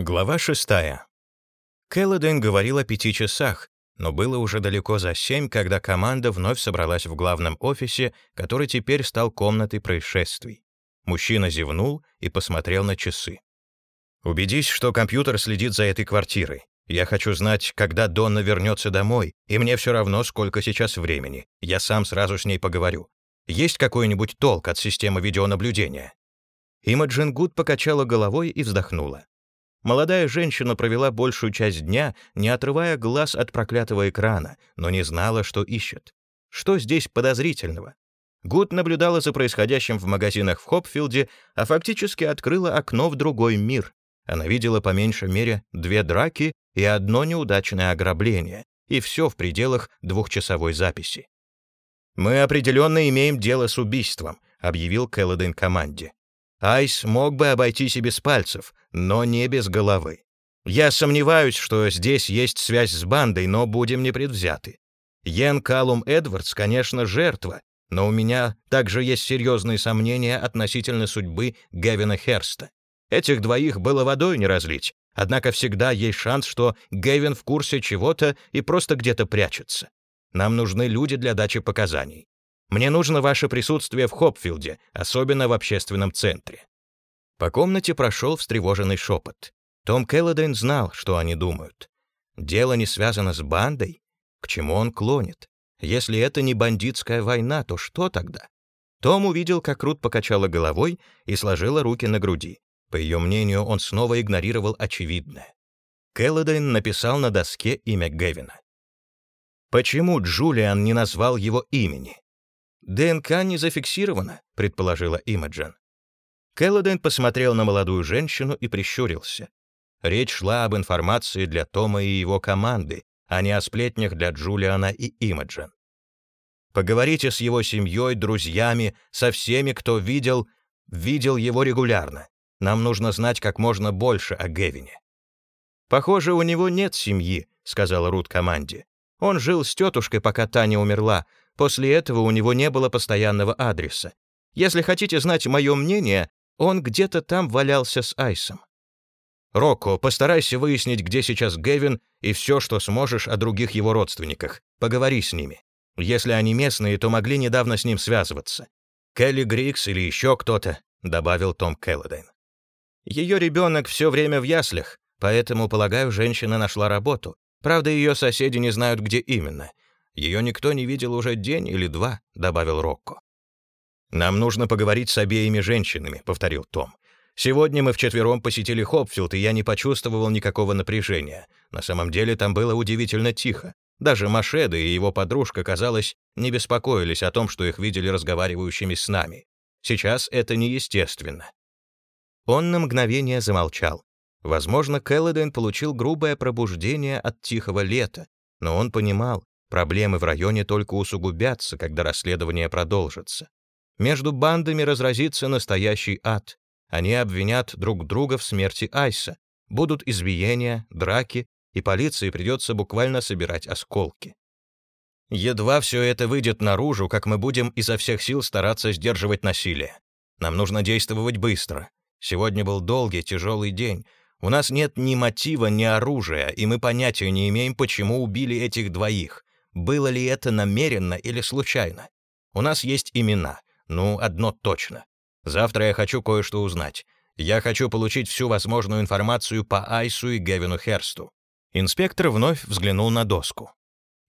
Глава шестая. Келлоден говорил о пяти часах, но было уже далеко за семь, когда команда вновь собралась в главном офисе, который теперь стал комнатой происшествий. Мужчина зевнул и посмотрел на часы. «Убедись, что компьютер следит за этой квартирой. Я хочу знать, когда Донна вернется домой, и мне все равно, сколько сейчас времени. Я сам сразу с ней поговорю. Есть какой-нибудь толк от системы видеонаблюдения?» Имаджин Гуд покачала головой и вздохнула. Молодая женщина провела большую часть дня, не отрывая глаз от проклятого экрана, но не знала, что ищет. Что здесь подозрительного? Гуд наблюдала за происходящим в магазинах в Хопфилде, а фактически открыла окно в другой мир. Она видела по меньшей мере две драки и одно неудачное ограбление, и все в пределах двухчасовой записи. «Мы определенно имеем дело с убийством», — объявил Келлоден команде. Айс мог бы обойтись и без пальцев, но не без головы. Я сомневаюсь, что здесь есть связь с бандой, но будем непредвзяты. Йен Калум Эдвардс, конечно, жертва, но у меня также есть серьезные сомнения относительно судьбы Гевина Херста. Этих двоих было водой не разлить, однако всегда есть шанс, что Гевин в курсе чего-то и просто где-то прячется. Нам нужны люди для дачи показаний. Мне нужно ваше присутствие в Хопфилде, особенно в общественном центре». По комнате прошел встревоженный шепот. Том Келлодейн знал, что они думают. Дело не связано с бандой? К чему он клонит? Если это не бандитская война, то что тогда? Том увидел, как Рут покачала головой и сложила руки на груди. По ее мнению, он снова игнорировал очевидное. Келлодейн написал на доске имя Гевина. Почему Джулиан не назвал его имени? «ДНК не зафиксировано», — предположила Имаджин. Келлоден посмотрел на молодую женщину и прищурился. Речь шла об информации для Тома и его команды, а не о сплетнях для Джулиана и Имаджин. Поговорите с его семьей, друзьями, со всеми, кто видел, видел его регулярно. Нам нужно знать как можно больше о Гевине. «Похоже, у него нет семьи», — сказала Рут команде. «Он жил с тетушкой, пока Таня умерла, После этого у него не было постоянного адреса. Если хотите знать мое мнение, он где-то там валялся с Айсом. Рокко, постарайся выяснить, где сейчас Гевин, и все, что сможешь о других его родственниках. Поговори с ними. Если они местные, то могли недавно с ним связываться. Келли Грикс или еще кто-то, добавил Том Келлодейн. Ее ребенок все время в яслях, поэтому, полагаю, женщина нашла работу. Правда, ее соседи не знают, где именно. Ее никто не видел уже день или два», — добавил Рокко. «Нам нужно поговорить с обеими женщинами», — повторил Том. «Сегодня мы вчетвером посетили Хопфилд, и я не почувствовал никакого напряжения. На самом деле там было удивительно тихо. Даже Машеда и его подружка, казалось, не беспокоились о том, что их видели разговаривающими с нами. Сейчас это неестественно». Он на мгновение замолчал. Возможно, Келлоден получил грубое пробуждение от тихого лета, но он понимал, Проблемы в районе только усугубятся, когда расследование продолжится. Между бандами разразится настоящий ад. Они обвинят друг друга в смерти Айса. Будут избиения, драки, и полиции придется буквально собирать осколки. Едва все это выйдет наружу, как мы будем изо всех сил стараться сдерживать насилие. Нам нужно действовать быстро. Сегодня был долгий, тяжелый день. У нас нет ни мотива, ни оружия, и мы понятия не имеем, почему убили этих двоих. Было ли это намеренно или случайно? У нас есть имена. Ну, одно точно. Завтра я хочу кое-что узнать. Я хочу получить всю возможную информацию по Айсу и Гевину Херсту. Инспектор вновь взглянул на доску.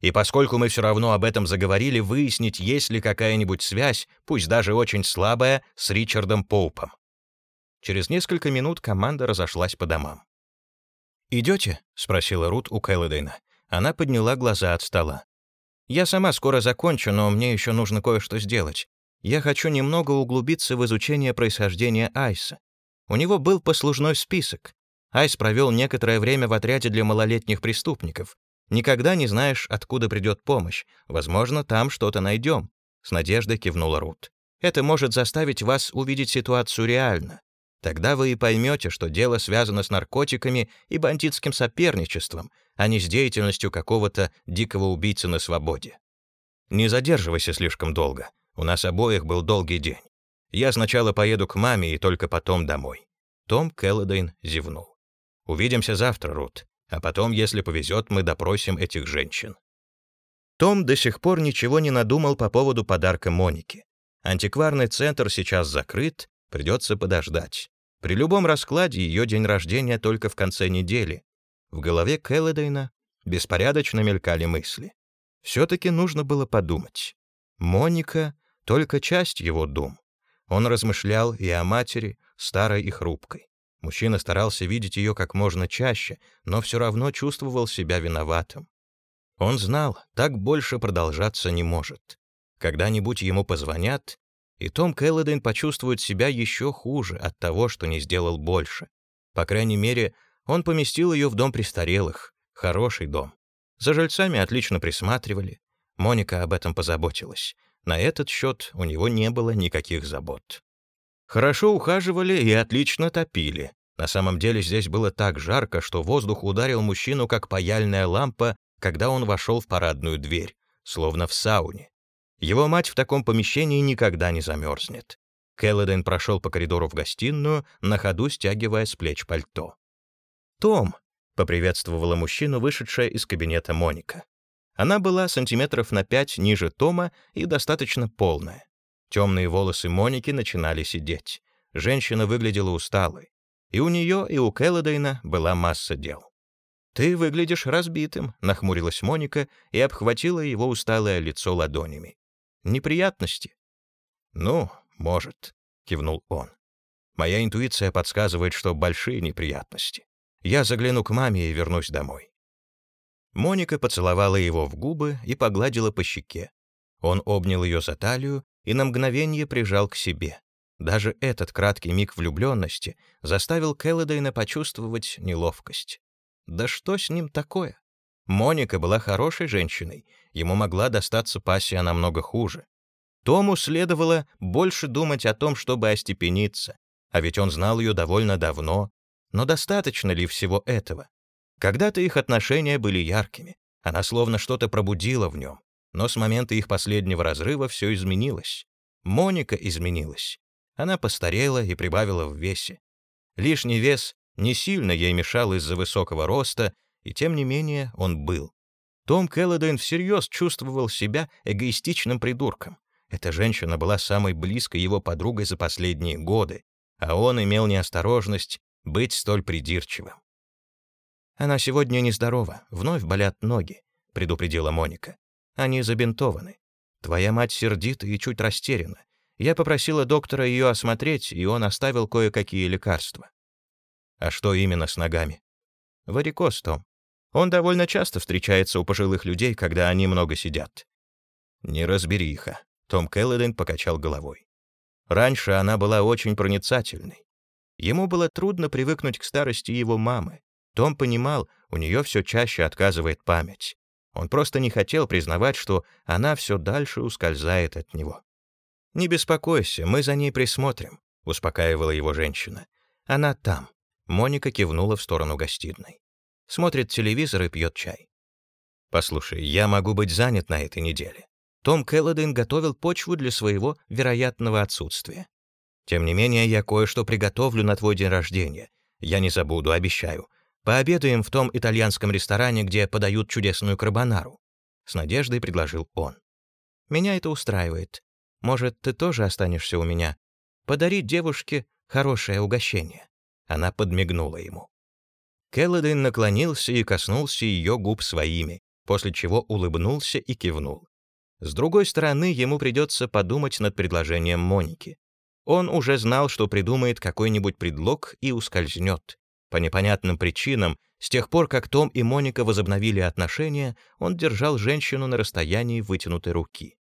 И поскольку мы все равно об этом заговорили, выяснить, есть ли какая-нибудь связь, пусть даже очень слабая, с Ричардом Поупом. Через несколько минут команда разошлась по домам. «Идете?» — спросила Рут у Кэллодейна. Она подняла глаза от стола. Я сама скоро закончу, но мне еще нужно кое-что сделать. Я хочу немного углубиться в изучение происхождения Айса. У него был послужной список. Айс провел некоторое время в отряде для малолетних преступников. Никогда не знаешь, откуда придет помощь. Возможно, там что-то найдем. С надеждой кивнула Рут. Это может заставить вас увидеть ситуацию реально. Тогда вы и поймете, что дело связано с наркотиками и бандитским соперничеством, а не с деятельностью какого-то дикого убийцы на свободе. Не задерживайся слишком долго. У нас обоих был долгий день. Я сначала поеду к маме и только потом домой. Том Келлодейн зевнул. Увидимся завтра, Рут. А потом, если повезет, мы допросим этих женщин». Том до сих пор ничего не надумал по поводу подарка Монике. Антикварный центр сейчас закрыт, придется подождать. При любом раскладе ее день рождения только в конце недели. В голове Келлодейна беспорядочно мелькали мысли. Все-таки нужно было подумать. Моника — только часть его дум. Он размышлял и о матери, старой и хрупкой. Мужчина старался видеть ее как можно чаще, но все равно чувствовал себя виноватым. Он знал, так больше продолжаться не может. Когда-нибудь ему позвонят, и Том Келлодейн почувствует себя еще хуже от того, что не сделал больше. По крайней мере, он поместил ее в дом престарелых, хороший дом. За жильцами отлично присматривали. Моника об этом позаботилась. На этот счет у него не было никаких забот. Хорошо ухаживали и отлично топили. На самом деле здесь было так жарко, что воздух ударил мужчину, как паяльная лампа, когда он вошел в парадную дверь, словно в сауне. Его мать в таком помещении никогда не замерзнет. Келлоден прошел по коридору в гостиную, на ходу стягивая с плеч пальто. «Том!» — поприветствовала мужчину, вышедшая из кабинета Моника. Она была сантиметров на пять ниже Тома и достаточно полная. Темные волосы Моники начинали сидеть. Женщина выглядела усталой. И у нее, и у Келлодейна была масса дел. «Ты выглядишь разбитым», — нахмурилась Моника и обхватила его усталое лицо ладонями. «Неприятности?» «Ну, может», — кивнул он. «Моя интуиция подсказывает, что большие неприятности. Я загляну к маме и вернусь домой». Моника поцеловала его в губы и погладила по щеке. Он обнял ее за талию и на мгновение прижал к себе. Даже этот краткий миг влюбленности заставил Келлодейна почувствовать неловкость. Да что с ним такое? Моника была хорошей женщиной, ему могла достаться пассия намного хуже. Тому следовало больше думать о том, чтобы остепениться, а ведь он знал ее довольно давно. Но достаточно ли всего этого? Когда-то их отношения были яркими, она словно что-то пробудила в нем, но с момента их последнего разрыва все изменилось. Моника изменилась. Она постарела и прибавила в весе. Лишний вес не сильно ей мешал из-за высокого роста, и тем не менее он был. Том Келлодейн всерьез чувствовал себя эгоистичным придурком. Эта женщина была самой близкой его подругой за последние годы, а он имел неосторожность быть столь придирчивым. «Она сегодня нездорова, вновь болят ноги», — предупредила Моника. Они забинтованы. Твоя мать сердита и чуть растеряна. Я попросила доктора ее осмотреть, и он оставил кое-какие лекарства. А что именно с ногами? Варикоз, Том. Он довольно часто встречается у пожилых людей, когда они много сидят. Неразбериха. Том Келлоден покачал головой. Раньше она была очень проницательной. Ему было трудно привыкнуть к старости его мамы. Том понимал, у нее все чаще отказывает память. Он просто не хотел признавать, что она все дальше ускользает от него. «Не беспокойся, мы за ней присмотрим», — успокаивала его женщина. «Она там». Моника кивнула в сторону гостиной. Смотрит телевизор и пьет чай. «Послушай, я могу быть занят на этой неделе». Том Келлодейн готовил почву для своего вероятного отсутствия. «Тем не менее, я кое-что приготовлю на твой день рождения. Я не забуду, обещаю. Пообедаем в том итальянском ресторане, где подают чудесную карбонару», — с надеждой предложил он. «Меня это устраивает. Может, ты тоже останешься у меня? Подарить девушке хорошее угощение». Она подмигнула ему. Келлодин наклонился и коснулся ее губ своими, после чего улыбнулся и кивнул. С другой стороны, ему придется подумать над предложением Моники. Он уже знал, что придумает какой-нибудь предлог и ускользнет. По непонятным причинам, с тех пор, как Том и Моника возобновили отношения, он держал женщину на расстоянии вытянутой руки.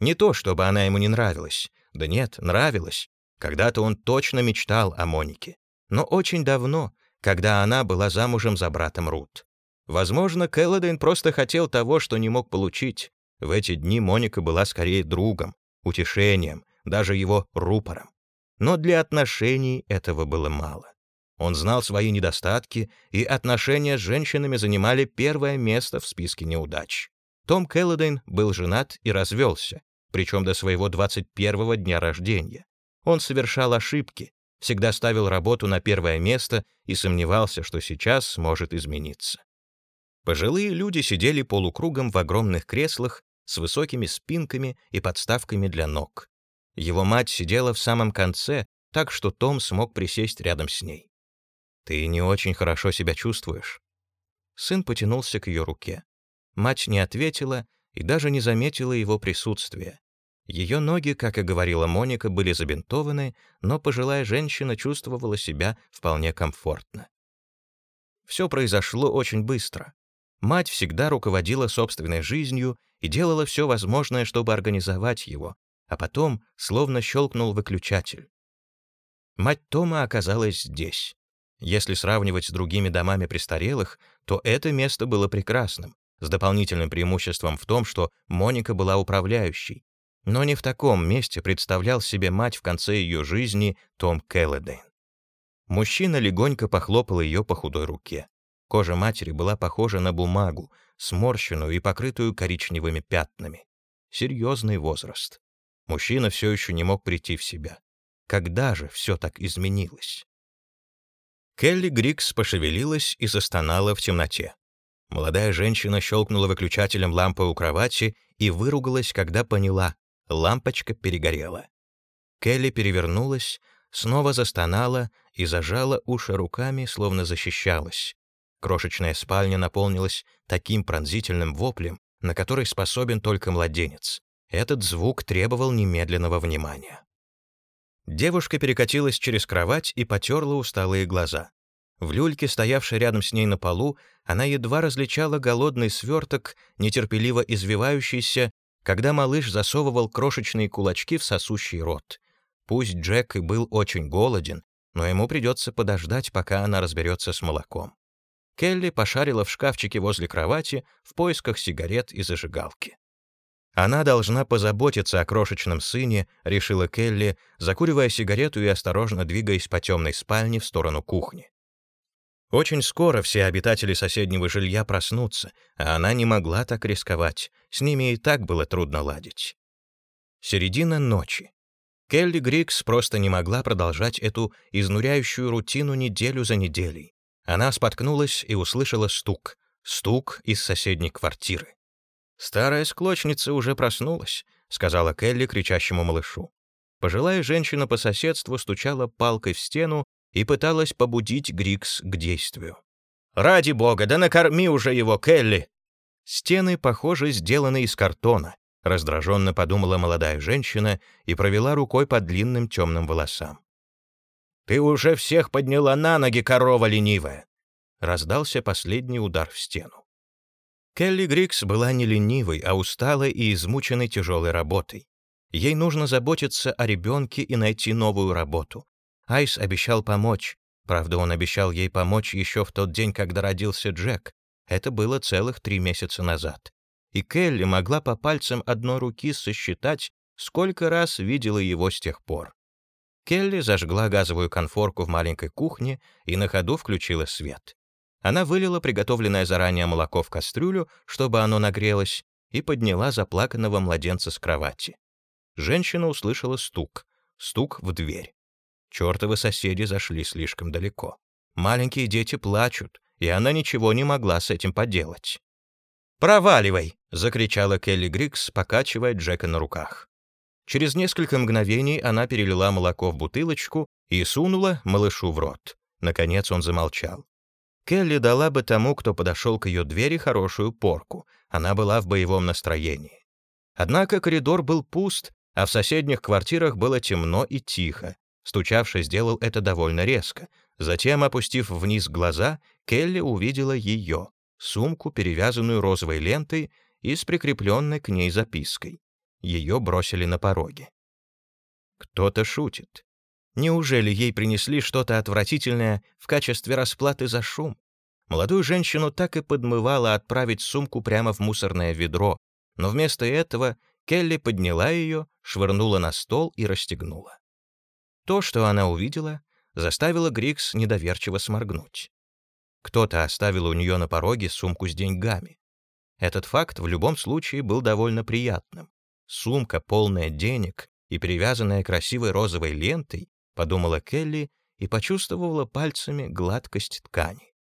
Не то, чтобы она ему не нравилась. Да нет, нравилась. Когда-то он точно мечтал о Монике. Но очень давно, когда она была замужем за братом Рут. Возможно, Келлодейн просто хотел того, что не мог получить. В эти дни Моника была скорее другом, утешением, даже его рупором. Но для отношений этого было мало. Он знал свои недостатки, и отношения с женщинами занимали первое место в списке неудач. Том Келлодейн был женат и развелся, причем до своего 21-го дня рождения. Он совершал ошибки, всегда ставил работу на первое место и сомневался, что сейчас сможет измениться. Пожилые люди сидели полукругом в огромных креслах с высокими спинками и подставками для ног. Его мать сидела в самом конце, так что Том смог присесть рядом с ней. «Ты не очень хорошо себя чувствуешь?» Сын потянулся к ее руке. Мать не ответила и даже не заметила его присутствия. Ее ноги, как и говорила Моника, были забинтованы, но пожилая женщина чувствовала себя вполне комфортно. Все произошло очень быстро. Мать всегда руководила собственной жизнью и делала все возможное, чтобы организовать его, а потом словно щелкнул выключатель. Мать Тома оказалась здесь. Если сравнивать с другими домами престарелых, то это место было прекрасным, с дополнительным преимуществом в том, что Моника была управляющей. Но не в таком месте представлял себе мать в конце ее жизни Том Келледейн. Мужчина легонько похлопал ее по худой руке. Кожа матери была похожа на бумагу, сморщенную и покрытую коричневыми пятнами. Серьезный возраст. Мужчина все еще не мог прийти в себя. Когда же все так изменилось? Келли Грикс пошевелилась и застонала в темноте. Молодая женщина щелкнула выключателем лампы у кровати и выругалась, когда поняла — лампочка перегорела. Келли перевернулась, снова застонала и зажала уши руками, словно защищалась. Крошечная спальня наполнилась таким пронзительным воплем, на который способен только младенец. Этот звук требовал немедленного внимания. Девушка перекатилась через кровать и потерла усталые глаза. В люльке, стоявшей рядом с ней на полу, она едва различала голодный сверток, нетерпеливо извивающийся, когда малыш засовывал крошечные кулачки в сосущий рот. Пусть Джек и был очень голоден, но ему придется подождать, пока она разберется с молоком. Келли пошарила в шкафчике возле кровати в поисках сигарет и зажигалки. Она должна позаботиться о крошечном сыне, решила Келли, закуривая сигарету и осторожно двигаясь по темной спальне в сторону кухни. Очень скоро все обитатели соседнего жилья проснутся, а она не могла так рисковать, с ними и так было трудно ладить. Середина ночи. Келли Грикс просто не могла продолжать эту изнуряющую рутину неделю за неделей. Она споткнулась и услышала стук. Стук из соседней квартиры. «Старая склочница уже проснулась», — сказала Келли кричащему малышу. Пожилая женщина по соседству стучала палкой в стену и пыталась побудить Грикс к действию. «Ради бога, да накорми уже его, Келли!» Стены, похоже, сделаны из картона, раздраженно подумала молодая женщина и провела рукой по длинным темным волосам. «Ты уже всех подняла на ноги, корова ленивая!» Раздался последний удар в стену. Келли Грикс была не ленивой, а усталой и измученной тяжелой работой. Ей нужно заботиться о ребенке и найти новую работу. Айс обещал помочь. Правда, он обещал ей помочь еще в тот день, когда родился Джек. Это было целых три месяца назад. И Келли могла по пальцам одной руки сосчитать, сколько раз видела его с тех пор. Келли зажгла газовую конфорку в маленькой кухне и на ходу включила свет. Она вылила приготовленное заранее молоко в кастрюлю, чтобы оно нагрелось, и подняла заплаканного младенца с кровати. Женщина услышала стук, стук в дверь. Чёртовы соседи зашли слишком далеко. Маленькие дети плачут, и она ничего не могла с этим поделать. «Проваливай!» — закричала Келли Грикс, покачивая Джека на руках. Через несколько мгновений она перелила молоко в бутылочку и сунула малышу в рот. Наконец он замолчал. Келли дала бы тому, кто подошел к ее двери, хорошую порку. Она была в боевом настроении. Однако коридор был пуст, а в соседних квартирах было темно и тихо. Стучавший сделал это довольно резко. Затем, опустив вниз глаза, Келли увидела ее, сумку, перевязанную розовой лентой и с прикрепленной к ней запиской. Ее бросили на пороге. Кто-то шутит. Неужели ей принесли что-то отвратительное в качестве расплаты за шум? Молодую женщину так и подмывало отправить сумку прямо в мусорное ведро, но вместо этого Келли подняла ее, швырнула на стол и расстегнула. То, что она увидела, заставило Грикс недоверчиво сморгнуть. Кто-то оставил у нее на пороге сумку с деньгами. Этот факт в любом случае был довольно приятным. Сумка, полная денег и привязанная красивой розовой лентой, — подумала Келли и почувствовала пальцами гладкость ткани.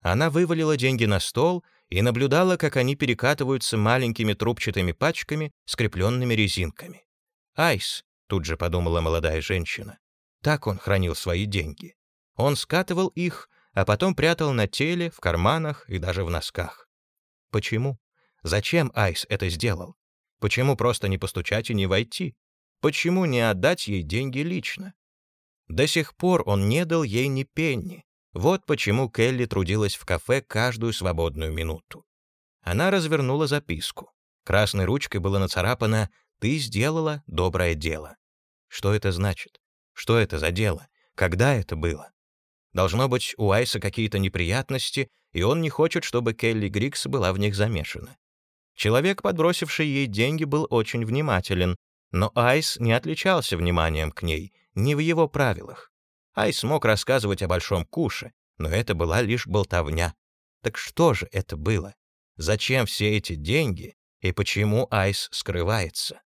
Она вывалила деньги на стол и наблюдала, как они перекатываются маленькими трубчатыми пачками, скрепленными резинками. «Айс», — тут же подумала молодая женщина. Так он хранил свои деньги. Он скатывал их, а потом прятал на теле, в карманах и даже в носках. Почему? Зачем Айс это сделал? Почему просто не постучать и не войти? Почему не отдать ей деньги лично? До сих пор он не дал ей ни пенни. Вот почему Келли трудилась в кафе каждую свободную минуту. Она развернула записку. Красной ручкой было нацарапано «Ты сделала доброе дело». Что это значит? Что это за дело? Когда это было? Должно быть, у Айса какие-то неприятности, и он не хочет, чтобы Келли Грикс была в них замешана. Человек, подбросивший ей деньги, был очень внимателен, но Айс не отличался вниманием к ней, не в его правилах. Айс мог рассказывать о большом куше, но это была лишь болтовня. Так что же это было? Зачем все эти деньги и почему Айс скрывается?